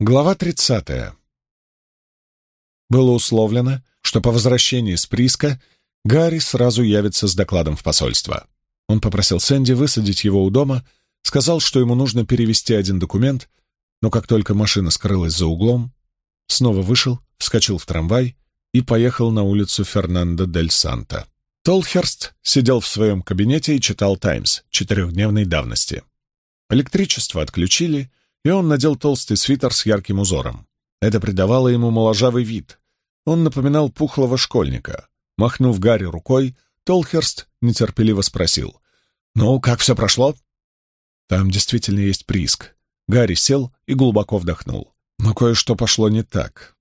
Глава 30. Было условлено, что по возвращении с прииска Гарри сразу явится с докладом в посольство. Он попросил Сэнди высадить его у дома, сказал, что ему нужно перевести один документ, но как только машина скрылась за углом, снова вышел, вскочил в трамвай и поехал на улицу Фернандо дель Санта. Толхерст сидел в своем кабинете и читал «Таймс» четырехдневной давности. Электричество отключили, и он надел толстый свитер с ярким узором. Это придавало ему моложавый вид. Он напоминал пухлого школьника. Махнув Гарри рукой, Толхерст нетерпеливо спросил. «Ну, как все прошло?» «Там действительно есть прииск». Гарри сел и глубоко вдохнул. Но кое-что пошло не так.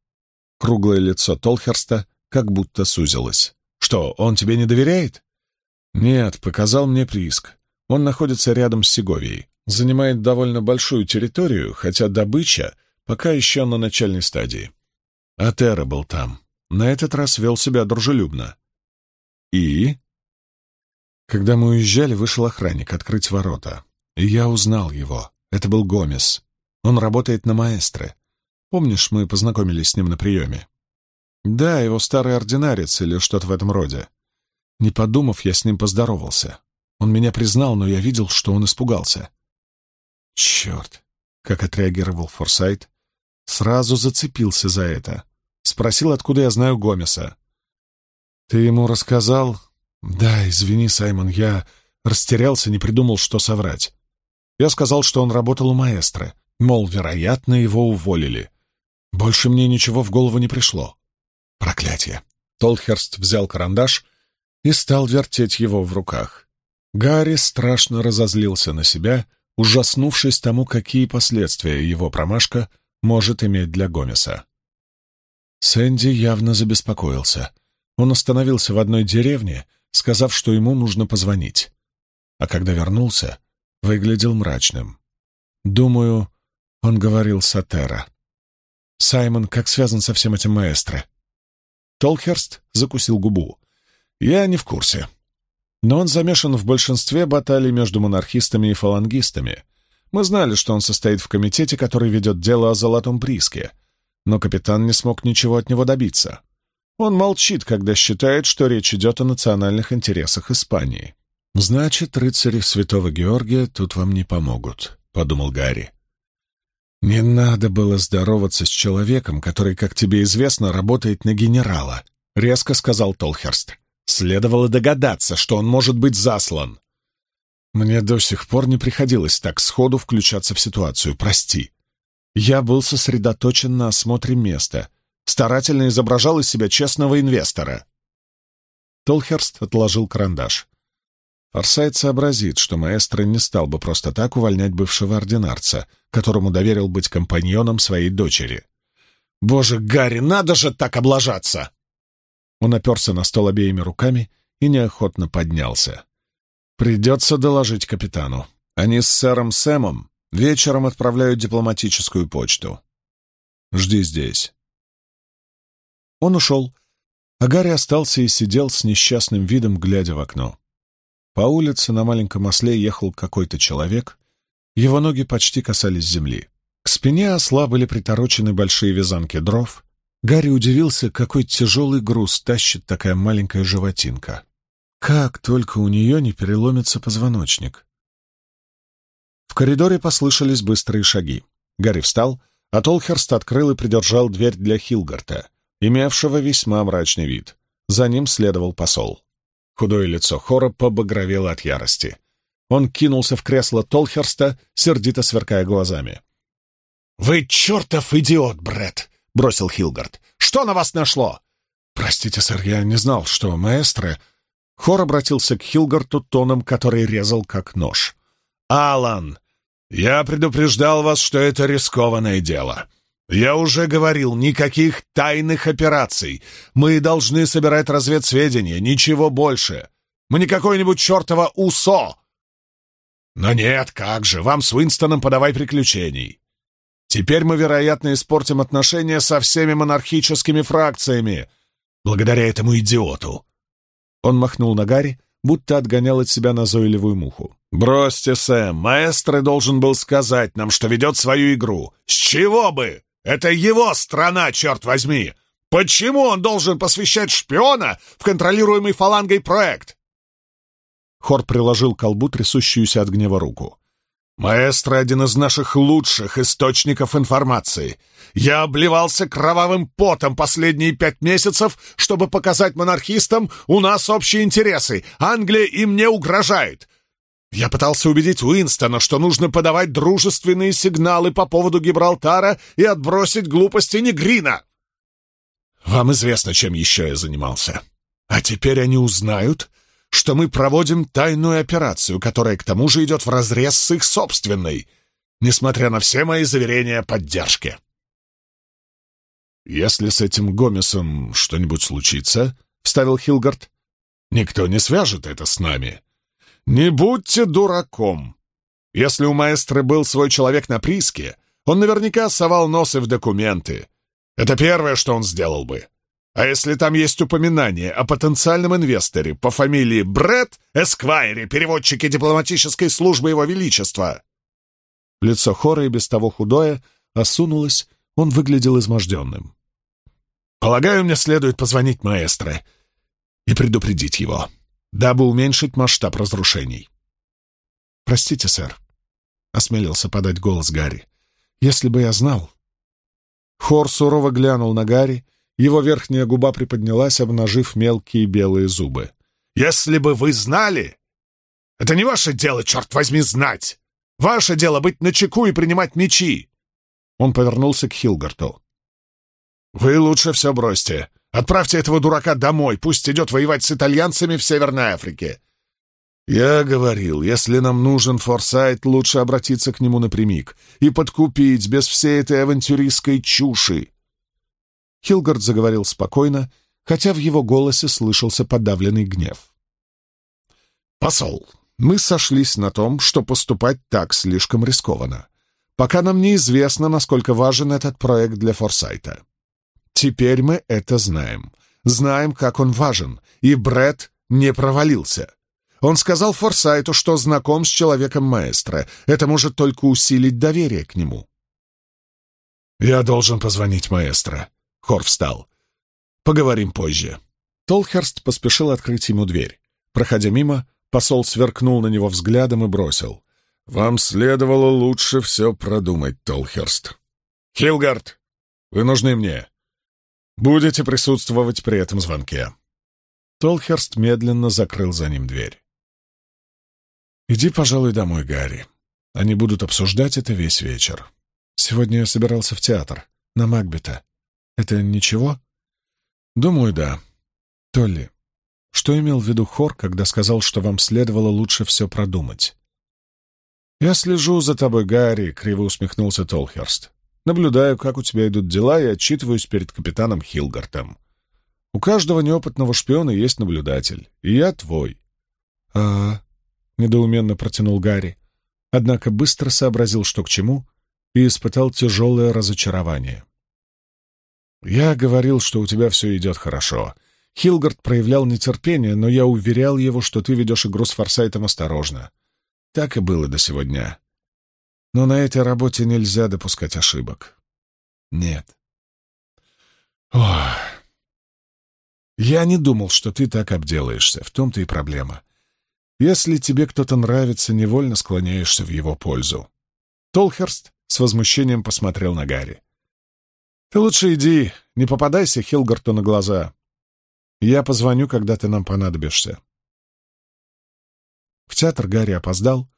Круглое лицо Толхерста как будто сузилось. «Что, он тебе не доверяет?» «Нет, показал мне прииск. Он находится рядом с Сеговией. Занимает довольно большую территорию, хотя добыча пока еще на начальной стадии. Атера был там. На этот раз вел себя дружелюбно. И? Когда мы уезжали, вышел охранник открыть ворота. И я узнал его. Это был Гомес. Он работает на маэстро. Помнишь, мы познакомились с ним на приеме? Да, его старый ординарец или что-то в этом роде. Не подумав, я с ним поздоровался. Он меня признал, но я видел, что он испугался. Черт! Как отреагировал Форсайт? Сразу зацепился за это. Спросил, откуда я знаю Гомеса. «Ты ему рассказал?» «Да, извини, Саймон, я растерялся, не придумал, что соврать. Я сказал, что он работал у маэстро, мол, вероятно, его уволили. Больше мне ничего в голову не пришло. Проклятие!» Толхерст взял карандаш и стал вертеть его в руках. Гарри страшно разозлился на себя, ужаснувшись тому, какие последствия его промашка может иметь для Гомеса. Сэнди явно забеспокоился. Он остановился в одной деревне, сказав, что ему нужно позвонить. А когда вернулся, выглядел мрачным. Думаю, он говорил с Атера. «Саймон, как связан со всем этим маэстро?» Толхерст закусил губу. «Я не в курсе. Но он замешан в большинстве баталий между монархистами и фалангистами. Мы знали, что он состоит в комитете, который ведет дело о золотом прииске, но капитан не смог ничего от него добиться. Он молчит, когда считает, что речь идет о национальных интересах Испании. «Значит, рыцари святого Георгия тут вам не помогут», — подумал Гарри. «Не надо было здороваться с человеком, который, как тебе известно, работает на генерала», — резко сказал Толхерст. «Следовало догадаться, что он может быть заслан». Мне до сих пор не приходилось так сходу включаться в ситуацию, прости. Я был сосредоточен на осмотре места, старательно изображал из себя честного инвестора. Толхерст отложил карандаш. Форсайт сообразит, что маэстро не стал бы просто так увольнять бывшего ординарца, которому доверил быть компаньоном своей дочери. «Боже, Гарри, надо же так облажаться!» Он оперся на стол обеими руками и неохотно поднялся. Придется доложить капитану. Они с сэром Сэмом вечером отправляют дипломатическую почту. Жди здесь. Он ушел, а Гарри остался и сидел с несчастным видом, глядя в окно. По улице на маленьком осле ехал какой-то человек, его ноги почти касались земли. К спине осла были приторочены большие вязанки дров. Гарри удивился, какой тяжелый груз тащит такая маленькая животинка. Как только у нее не переломится позвоночник. В коридоре послышались быстрые шаги. Гарри встал, а Толхерст открыл и придержал дверь для Хилгарта, имевшего весьма мрачный вид. За ним следовал посол. Худое лицо Хора побагровело от ярости. Он кинулся в кресло Толхерста, сердито сверкая глазами. «Вы чертов идиот, Бред! Бросил Хилгард. «Что на вас нашло?» «Простите, сэр, я не знал, что маэстро Хор обратился к Хилгарту тоном, который резал как нож. «Алан, я предупреждал вас, что это рискованное дело. Я уже говорил, никаких тайных операций. Мы должны собирать разведсведения, ничего больше. Мы не какое-нибудь чертово УСО!» «Но нет, как же, вам с Уинстоном подавай приключений. Теперь мы, вероятно, испортим отношения со всеми монархическими фракциями, благодаря этому идиоту. Он махнул на Гарри, будто отгонял от себя назойливую муху. «Бросьте, Сэм, маэстро должен был сказать нам, что ведет свою игру. С чего бы?» Это его страна, черт возьми! Почему он должен посвящать шпиона в контролируемый фалангой проект?» Хор приложил к колбу трясущуюся от гнева руку. «Маэстро — один из наших лучших источников информации. Я обливался кровавым потом последние пять месяцев, чтобы показать монархистам, у нас общие интересы. Англия им не угрожает. Я пытался убедить Уинстона, что нужно подавать дружественные сигналы по поводу Гибралтара и отбросить глупости Негрина. Вам известно, чем еще я занимался. А теперь они узнают, что мы проводим тайную операцию, которая к тому же идет вразрез с их собственной, несмотря на все мои заверения поддержки. «Если с этим Гомесом что-нибудь случится, — вставил Хилгард, — никто не свяжет это с нами. Не будьте дураком. Если у маэстро был свой человек на прииске, он наверняка совал носы в документы. Это первое, что он сделал бы. А если там есть упоминание о потенциальном инвесторе по фамилии Брэд Эсквайре, переводчике дипломатической службы Его Величества?» Лицо Хора и без того худое осунулось, он выглядел изможденным. «Полагаю, мне следует позвонить маэстро и предупредить его, дабы уменьшить масштаб разрушений». «Простите, сэр», — осмелился подать голос Гарри. «Если бы я знал...» Хор сурово глянул на Гарри, его верхняя губа приподнялась, обнажив мелкие белые зубы. «Если бы вы знали! Это не ваше дело, черт возьми, знать! Ваше дело быть начеку и принимать мечи!» Он повернулся к Хилгарту. «Вы лучше все бросьте. Отправьте этого дурака домой, пусть идет воевать с итальянцами в Северной Африке. Я говорил, если нам нужен форсайт, лучше обратиться к нему напрямик и подкупить без всей этой авантюристской чуши. Хилгард заговорил спокойно, хотя в его голосе слышался подавленный гнев. «Посол, мы сошлись на том, что поступать так слишком рискованно. Пока нам неизвестно, насколько важен этот проект для Форсайта. Теперь мы это знаем. Знаем, как он важен, и Бред не провалился. Он сказал Форсайту, что знаком с человеком маэстро. Это может только усилить доверие к нему. «Я должен позвонить маэстро», Хор встал. «Поговорим позже». Толхерст поспешил открыть ему дверь. Проходя мимо, посол сверкнул на него взглядом и бросил. «Вам следовало лучше все продумать, Толхерст. Хилгард, вы нужны мне. Будете присутствовать при этом звонке». Толхерст медленно закрыл за ним дверь. «Иди, пожалуй, домой, Гарри. Они будут обсуждать это весь вечер. Сегодня я собирался в театр, на Макбета. Это ничего? Думаю, да. Толли, что имел в виду Хор, когда сказал, что вам следовало лучше все продумать? Я слежу за тобой, Гарри, криво усмехнулся Толхерст. Наблюдаю, как у тебя идут дела, и отчитываюсь перед капитаном Хилгартом. У каждого неопытного шпиона есть наблюдатель, и я твой. А, недоуменно протянул Гарри, однако быстро сообразил, что к чему, и испытал тяжелое разочарование. «Я говорил, что у тебя все идет хорошо. Хилгард проявлял нетерпение, но я уверял его, что ты ведешь игру с Форсайтом осторожно. Так и было до сегодня. Но на этой работе нельзя допускать ошибок. Нет. Ох. Я не думал, что ты так обделаешься. В том-то и проблема. Если тебе кто-то нравится, невольно склоняешься в его пользу. Толхерст с возмущением посмотрел на Гарри. Ты лучше иди, не попадайся Хилгарту на глаза. Я позвоню, когда ты нам понадобишься. В театр Гарри опоздал.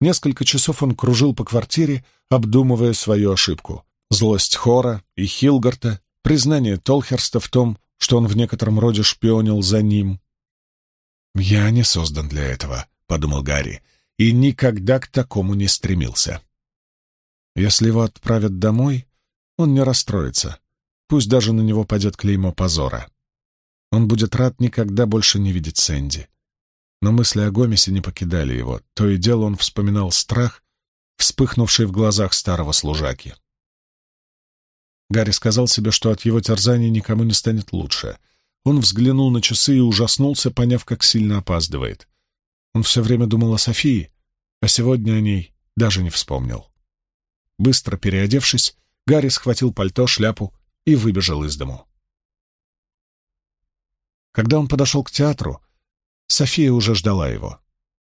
Несколько часов он кружил по квартире, обдумывая свою ошибку. Злость Хора и Хилгарта, признание Толхерста в том, что он в некотором роде шпионил за ним. «Я не создан для этого», — подумал Гарри, и никогда к такому не стремился. Если его отправят домой, он не расстроится. Пусть даже на него падет клеймо позора. Он будет рад никогда больше не видеть Сэнди. Но мысли о Гомесе не покидали его. То и дело он вспоминал страх, вспыхнувший в глазах старого служаки. Гарри сказал себе, что от его терзаний никому не станет лучше. Он взглянул на часы и ужаснулся, поняв, как сильно опаздывает. Он все время думал о Софии, а сегодня о ней даже не вспомнил. Быстро переодевшись, Гарри схватил пальто, шляпу и выбежал из дому. Когда он подошел к театру, София уже ждала его.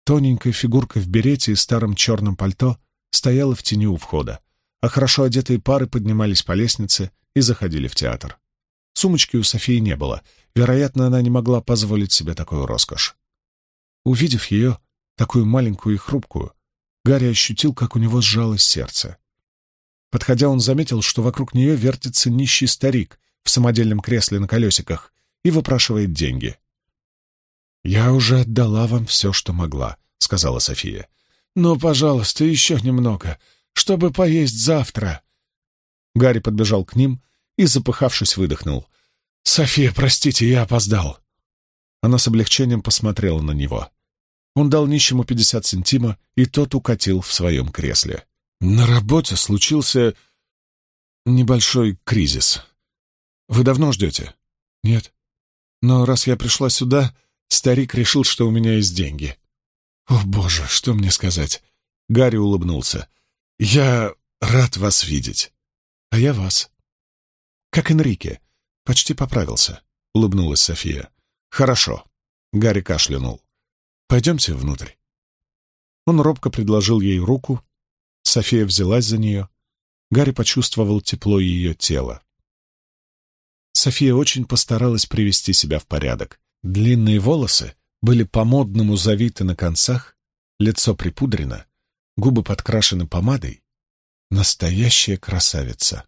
Тоненькая фигурка в берете и старом черном пальто стояла в тени у входа, а хорошо одетые пары поднимались по лестнице и заходили в театр. Сумочки у Софии не было. Вероятно, она не могла позволить себе такую роскошь. Увидев ее, такую маленькую и хрупкую, Гарри ощутил, как у него сжалось сердце. Подходя, он заметил, что вокруг нее вертится нищий старик в самодельном кресле на колесиках и выпрашивает деньги. «Я уже отдала вам все, что могла», — сказала София. «Но, пожалуйста, еще немного, чтобы поесть завтра». Гарри подбежал к ним и, запыхавшись, выдохнул. «София, простите, я опоздал». Она с облегчением посмотрела на него. Он дал нищему пятьдесят сантима, и тот укатил в своем кресле. На работе случился небольшой кризис. Вы давно ждете? Нет. Но раз я пришла сюда, старик решил, что у меня есть деньги. О, боже, что мне сказать? Гарри улыбнулся. Я рад вас видеть. А я вас. Как Энрике. Почти поправился, улыбнулась София. Хорошо. Гарри кашлянул. Пойдемте внутрь. Он робко предложил ей руку. София взялась за нее. Гарри почувствовал тепло ее тела. София очень постаралась привести себя в порядок. Длинные волосы были по-модному завиты на концах, лицо припудрено, губы подкрашены помадой. Настоящая красавица.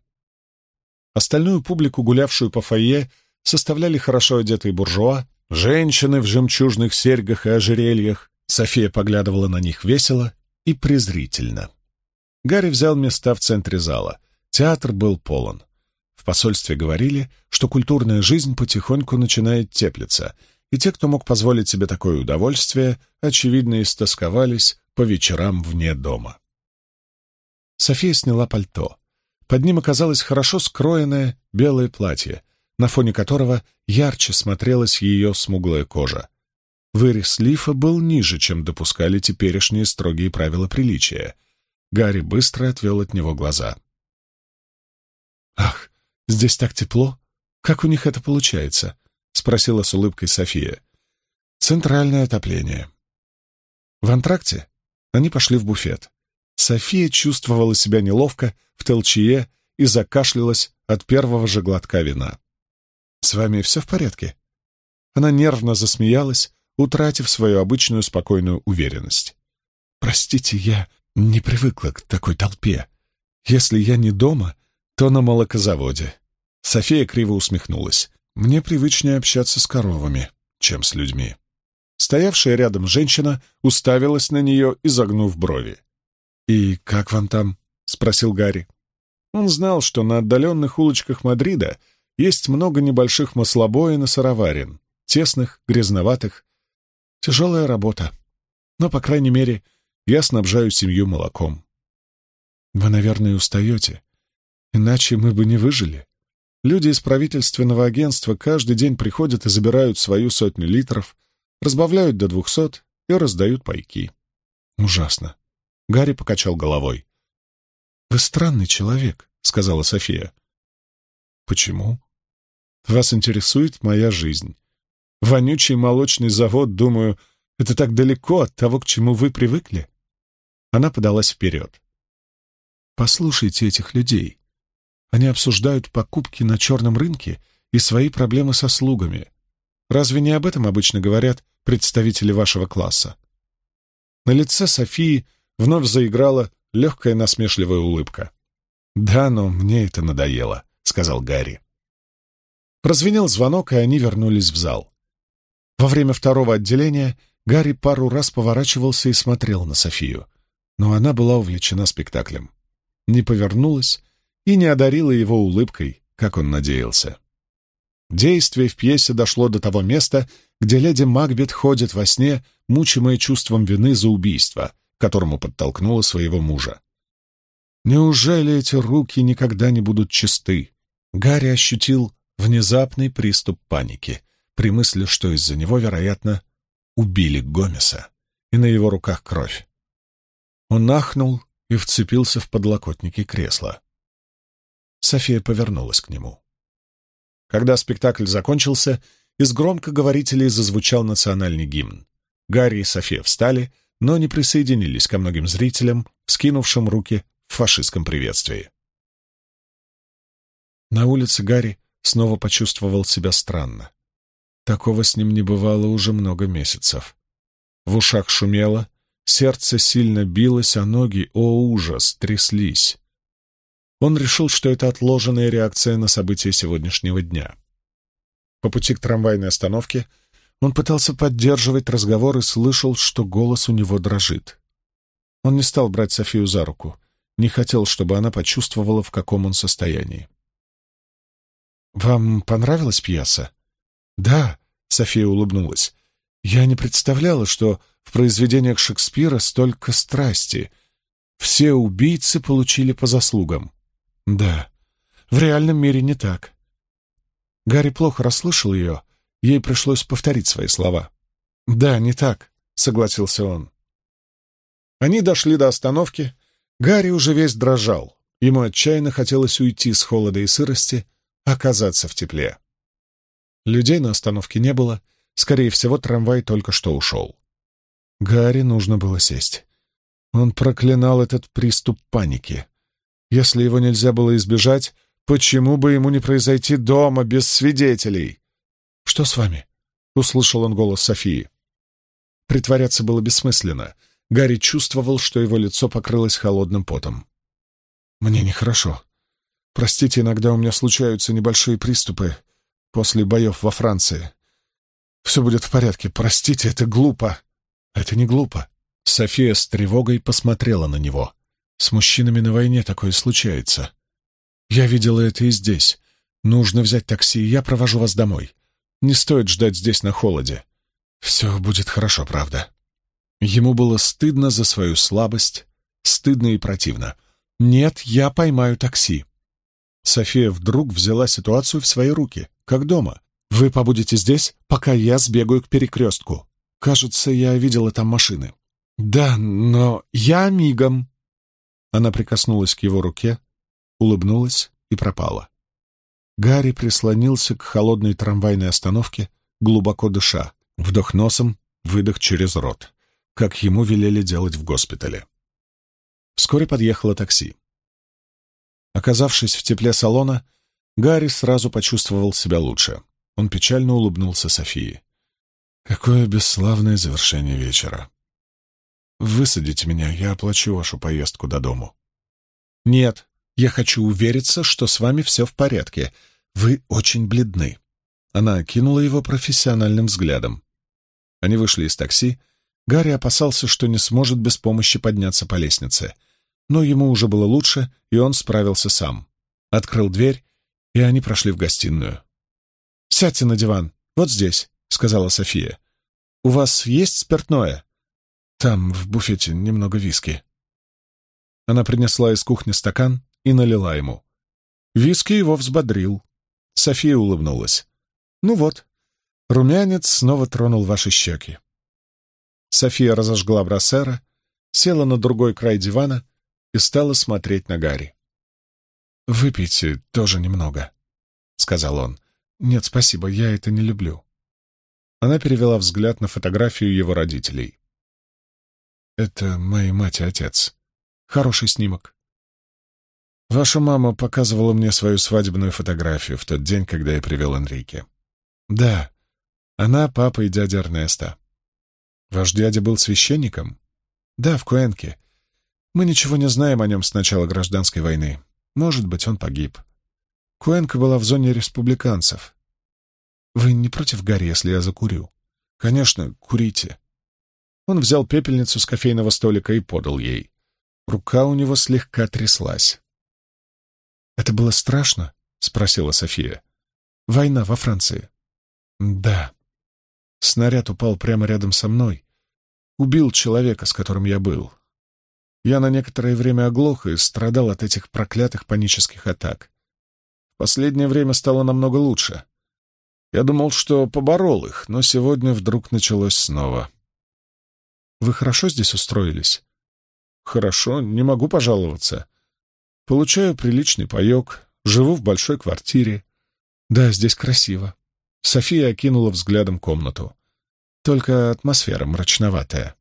Остальную публику, гулявшую по фойе, составляли хорошо одетые буржуа, женщины в жемчужных серьгах и ожерельях. София поглядывала на них весело и презрительно. Гарри взял места в центре зала. Театр был полон. В посольстве говорили, что культурная жизнь потихоньку начинает теплиться, и те, кто мог позволить себе такое удовольствие, очевидно, истосковались по вечерам вне дома. София сняла пальто. Под ним оказалось хорошо скроенное белое платье, на фоне которого ярче смотрелась ее смуглая кожа. Вырез лифа был ниже, чем допускали теперешние строгие правила приличия. Гарри быстро отвел от него глаза. «Ах, здесь так тепло! Как у них это получается?» — спросила с улыбкой София. «Центральное отопление». В антракте они пошли в буфет. София чувствовала себя неловко в толчье и закашлялась от первого же глотка вина. «С вами все в порядке?» Она нервно засмеялась, утратив свою обычную спокойную уверенность. «Простите, я не привыкла к такой толпе. Если я не дома, то на молокозаводе». София криво усмехнулась. «Мне привычнее общаться с коровами, чем с людьми». Стоявшая рядом женщина уставилась на нее, изогнув брови. «И как вам там?» — спросил Гарри. Он знал, что на отдаленных улочках Мадрида есть много небольших маслобоин и сыроварен, тесных, грязноватых. Тяжелая работа. Но, по крайней мере, я снабжаю семью молоком. Вы, наверное, устаете. Иначе мы бы не выжили. Люди из правительственного агентства каждый день приходят и забирают свою сотню литров, разбавляют до двухсот и раздают пайки. Ужасно. Гарри покачал головой. «Вы странный человек», — сказала София. «Почему?» «Вас интересует моя жизнь. Вонючий молочный завод, думаю, это так далеко от того, к чему вы привыкли». Она подалась вперед. «Послушайте этих людей. Они обсуждают покупки на черном рынке и свои проблемы со слугами. Разве не об этом обычно говорят представители вашего класса?» На лице Софии вновь заиграла легкая насмешливая улыбка. «Да, но мне это надоело», — сказал Гарри. Прозвенел звонок, и они вернулись в зал. Во время второго отделения Гарри пару раз поворачивался и смотрел на Софию, но она была увлечена спектаклем. Не повернулась и не одарила его улыбкой, как он надеялся. Действие в пьесе дошло до того места, где леди Макбет ходит во сне, мучимая чувством вины за убийство — которому подтолкнула своего мужа. Неужели эти руки никогда не будут чисты? Гарри ощутил внезапный приступ паники при мысли, что из-за него, вероятно, убили Гомеса, и на его руках кровь. Он нахнул и вцепился в подлокотники кресла. София повернулась к нему. Когда спектакль закончился, из громкоговорителей зазвучал национальный гимн. Гарри и София встали, но не присоединились ко многим зрителям, скинувшим руки в фашистском приветствии. На улице Гарри снова почувствовал себя странно. Такого с ним не бывало уже много месяцев. В ушах шумело, сердце сильно билось, а ноги, о ужас, тряслись. Он решил, что это отложенная реакция на события сегодняшнего дня. По пути к трамвайной остановке он пытался поддерживать разговор и слышал, что голос у него дрожит. Он не стал брать Софию за руку, не хотел, чтобы она почувствовала, в каком он состоянии. «Вам понравилась пьеса?» «Да», — София улыбнулась. «Я не представляла, что в произведениях Шекспира столько страсти. Все убийцы получили по заслугам». «Да, в реальном мире не так». Гарри плохо расслышал ее, ей пришлось повторить свои слова. «Да, не так», — согласился он. Они дошли до остановки. Гарри уже весь дрожал. Ему отчаянно хотелось уйти с холода и сырости, оказаться в тепле. Людей на остановке не было, скорее всего, трамвай только что ушел. Гарри нужно было сесть. Он проклинал этот приступ паники. Если его нельзя было избежать, почему бы ему не произойти дома без свидетелей? «Что с вами?» — услышал он голос Софии. Притворяться было бессмысленно. Гарри чувствовал, что его лицо покрылось холодным потом. «Мне нехорошо. Простите, иногда у меня случаются небольшие приступы после боев во Франции. Все будет в порядке. Простите, это глупо. Это не глупо. София с тревогой посмотрела на него. С мужчинами на войне такое случается. Я видела это и здесь. Нужно взять такси, я провожу вас домой. Не стоит ждать здесь на холоде. Все будет хорошо, правда. Ему было стыдно за свою слабость, стыдно и противно. «Нет, я поймаю такси». София вдруг взяла ситуацию в свои руки, как дома. «Вы побудете здесь, пока я сбегаю к перекрестку. Кажется, я видела там машины». «Да, но я мигом». Она прикоснулась к его руке, улыбнулась и пропала. Гарри прислонился к холодной трамвайной остановке, глубоко дыша, вдох носом, выдох через рот, как ему велели делать в госпитале. Вскоре подъехало такси. Оказавшись в тепле салона, Гарри сразу почувствовал себя лучше. Он печально улыбнулся Софии. «Какое бесславное завершение вечера! Высадите меня, я оплачу вашу поездку до дому». «Нет, я хочу увериться, что с вами все в порядке. Вы очень бледны». Она окинула его профессиональным взглядом. Они вышли из такси. Гарри опасался, что не сможет без помощи подняться по лестнице — но ему уже было лучше, и он справился сам. Открыл дверь, и они прошли в гостиную. «Сядьте на диван, вот здесь», — сказала София. «У вас есть спиртное?» «Там, в буфете, немного виски». Она принесла из кухни стакан и налила ему. Виски его взбодрил. София улыбнулась. «Ну вот, румянец снова тронул ваши щеки». София разожгла брасера, села на другой край дивана и стала смотреть на Гарри. «Выпейте тоже немного», — сказал он. «Нет, спасибо, я это не люблю». Она перевела взгляд на фотографию его родителей. «Это мои мать и отец. Хороший снимок. Ваша мама показывала мне свою свадебную фотографию в тот день, когда я привел Энрике. Да, она, папа и дядя Эрнеста. Ваш дядя был священником? Да, в Куэнке. Мы ничего не знаем о нем с начала гражданской войны. Может быть, он погиб. Куэнка была в зоне республиканцев. Вы не против, Гарри, если я закурю? Конечно, курите. Он взял пепельницу с кофейного столика и подал ей. Рука у него слегка тряслась. «Это было страшно?» — спросила София. «Война во Франции». «Да». Снаряд упал прямо рядом со мной. Убил человека, с которым я был. Я на некоторое время оглох и страдал от этих проклятых панических атак. В последнее время стало намного лучше. Я думал, что поборол их, но сегодня вдруг началось снова. Вы хорошо здесь устроились? Хорошо, не могу пожаловаться. Получаю приличный паек, Живу в большой квартире. Да, здесь красиво. София окинула взглядом комнату. Только атмосфера мрачноватая.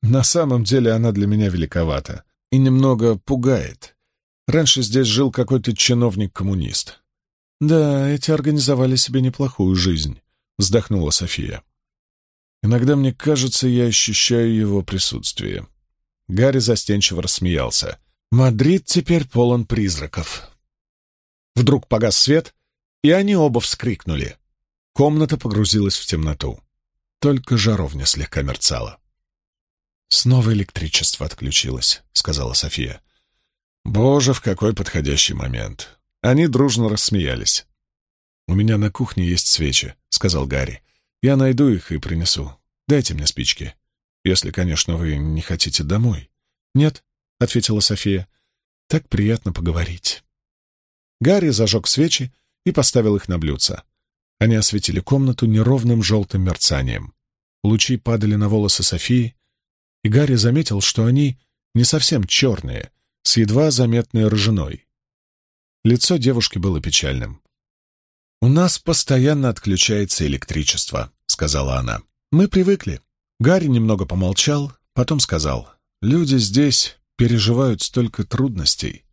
На самом деле она для меня великовата и немного пугает. Раньше здесь жил какой-то чиновник-коммунист. Да, эти организовали себе неплохую жизнь, вздохнула София. Иногда мне кажется, я ощущаю его присутствие. Гарри застенчиво рассмеялся. Мадрид теперь полон призраков. Вдруг погас свет, и они оба вскрикнули. Комната погрузилась в темноту. Только жаровня слегка мерцала. «Снова электричество отключилось», — сказала София. «Боже, в какой подходящий момент!» Они дружно рассмеялись. «У меня на кухне есть свечи», — сказал Гарри. «Я найду их и принесу. Дайте мне спички. Если, конечно, вы не хотите домой». «Нет», — ответила София. «Так приятно поговорить». Гарри зажег свечи и поставил их на блюдце. Они осветили комнату неровным желтым мерцанием. Лучи падали на волосы Софии, и Гарри заметил, что они не совсем черные, с едва заметной рыжиной. Лицо девушки было печальным. «У нас постоянно отключается электричество», — сказала она. «Мы привыкли». Гарри немного помолчал, потом сказал. «Люди здесь переживают столько трудностей.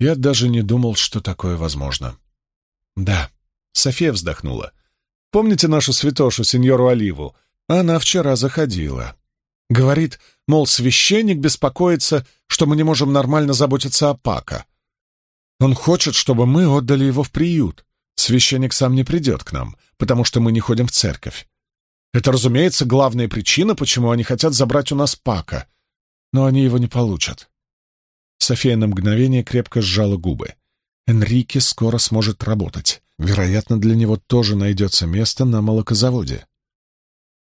Я даже не думал, что такое возможно». «Да», — София вздохнула. «Помните нашу святошу, сеньору Оливу? Она вчера заходила. Говорит, мол, священник беспокоится, что мы не можем нормально заботиться о Пака. Он хочет, чтобы мы отдали его в приют. Священник сам не придет к нам, потому что мы не ходим в церковь. Это, разумеется, главная причина, почему они хотят забрать у нас Пака. Но они его не получат. София на мгновение крепко сжала губы. Энрике скоро сможет работать. Вероятно, для него тоже найдется место на молокозаводе.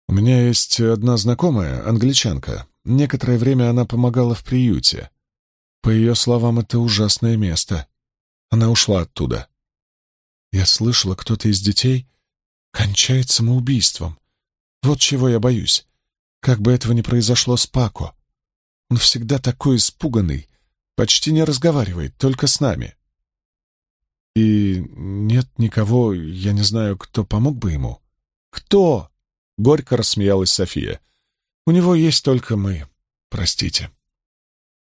У меня есть одна знакомая, англичанка. Некоторое время она помогала в приюте. По ее словам, это ужасное место. Она ушла оттуда. Я слышала, кто-то из детей кончает самоубийством. Вот чего я боюсь. Как бы этого ни произошло с Пако. Он всегда такой испуганный, почти не разговаривает, только с нами. И нет никого, я не знаю, кто помог бы ему. Кто? Горько рассмеялась София. «У него есть только мы. Простите».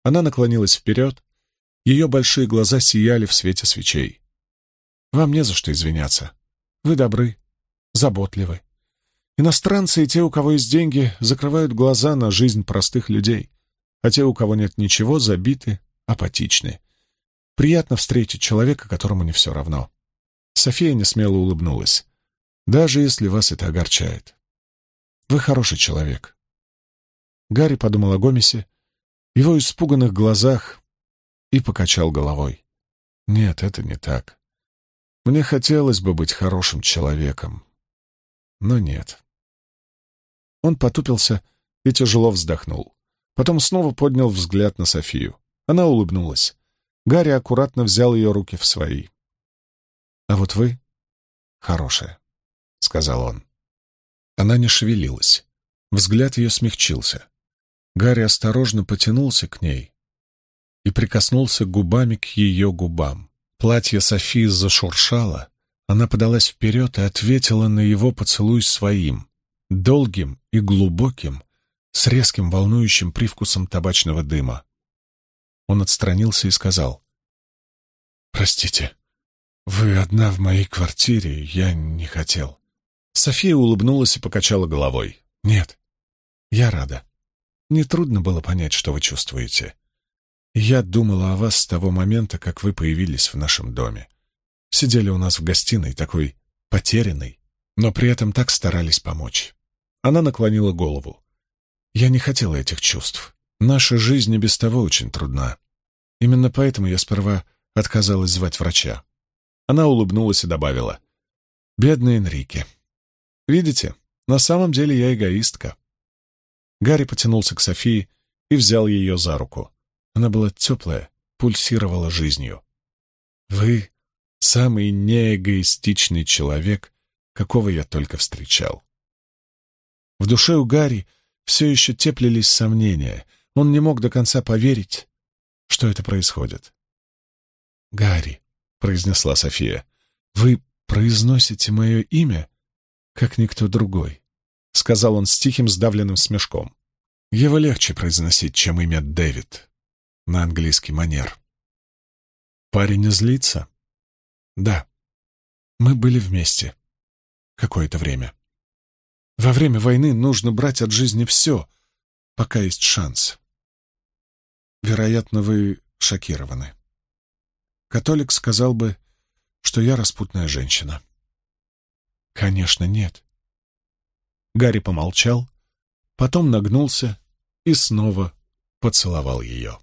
Она наклонилась вперед. Ее большие глаза сияли в свете свечей. «Вам не за что извиняться. Вы добры, заботливы. Иностранцы и те, у кого есть деньги, закрывают глаза на жизнь простых людей, а те, у кого нет ничего, забиты, апатичны. Приятно встретить человека, которому не все равно». София несмело улыбнулась. «Даже если вас это огорчает. Вы хороший человек. Гарри подумал о Гомесе, его испуганных глазах и покачал головой. Нет, это не так. Мне хотелось бы быть хорошим человеком, но нет. Он потупился и тяжело вздохнул. Потом снова поднял взгляд на Софию. Она улыбнулась. Гарри аккуратно взял ее руки в свои. «А вот вы хорошая», — сказал он. Она не шевелилась. Взгляд ее смягчился. Гарри осторожно потянулся к ней и прикоснулся губами к ее губам. Платье Софии зашуршало, она подалась вперед и ответила на его поцелуй своим, долгим и глубоким, с резким волнующим привкусом табачного дыма. Он отстранился и сказал, «Простите, вы одна в моей квартире, я не хотел». София улыбнулась и покачала головой. «Нет, я рада. Нетрудно было понять, что вы чувствуете. Я думала о вас с того момента, как вы появились в нашем доме. Сидели у нас в гостиной, такой потерянной, но при этом так старались помочь». Она наклонила голову. «Я не хотела этих чувств. Наша жизнь и без того очень трудна. Именно поэтому я сперва отказалась звать врача». Она улыбнулась и добавила. «Бедный Энрике. Видите, на самом деле я эгоистка. Гарри потянулся к Софии и взял ее за руку. Она была теплая, пульсировала жизнью. Вы самый неэгоистичный человек, какого я только встречал. В душе у Гарри все еще теплились сомнения. Он не мог до конца поверить, что это происходит. «Гарри», произнесла София. «Вы произносите мое имя, как никто другой», — сказал он с тихим сдавленным смешком. «Его легче произносить, чем имя Дэвид на английский манер». «Парень злится?» «Да. Мы были вместе. Какое-то время. Во время войны нужно брать от жизни все, пока есть шанс. Вероятно, вы шокированы. Католик сказал бы, что я распутная женщина. Конечно, нет. Гарри помолчал, потом нагнулся и снова поцеловал ее.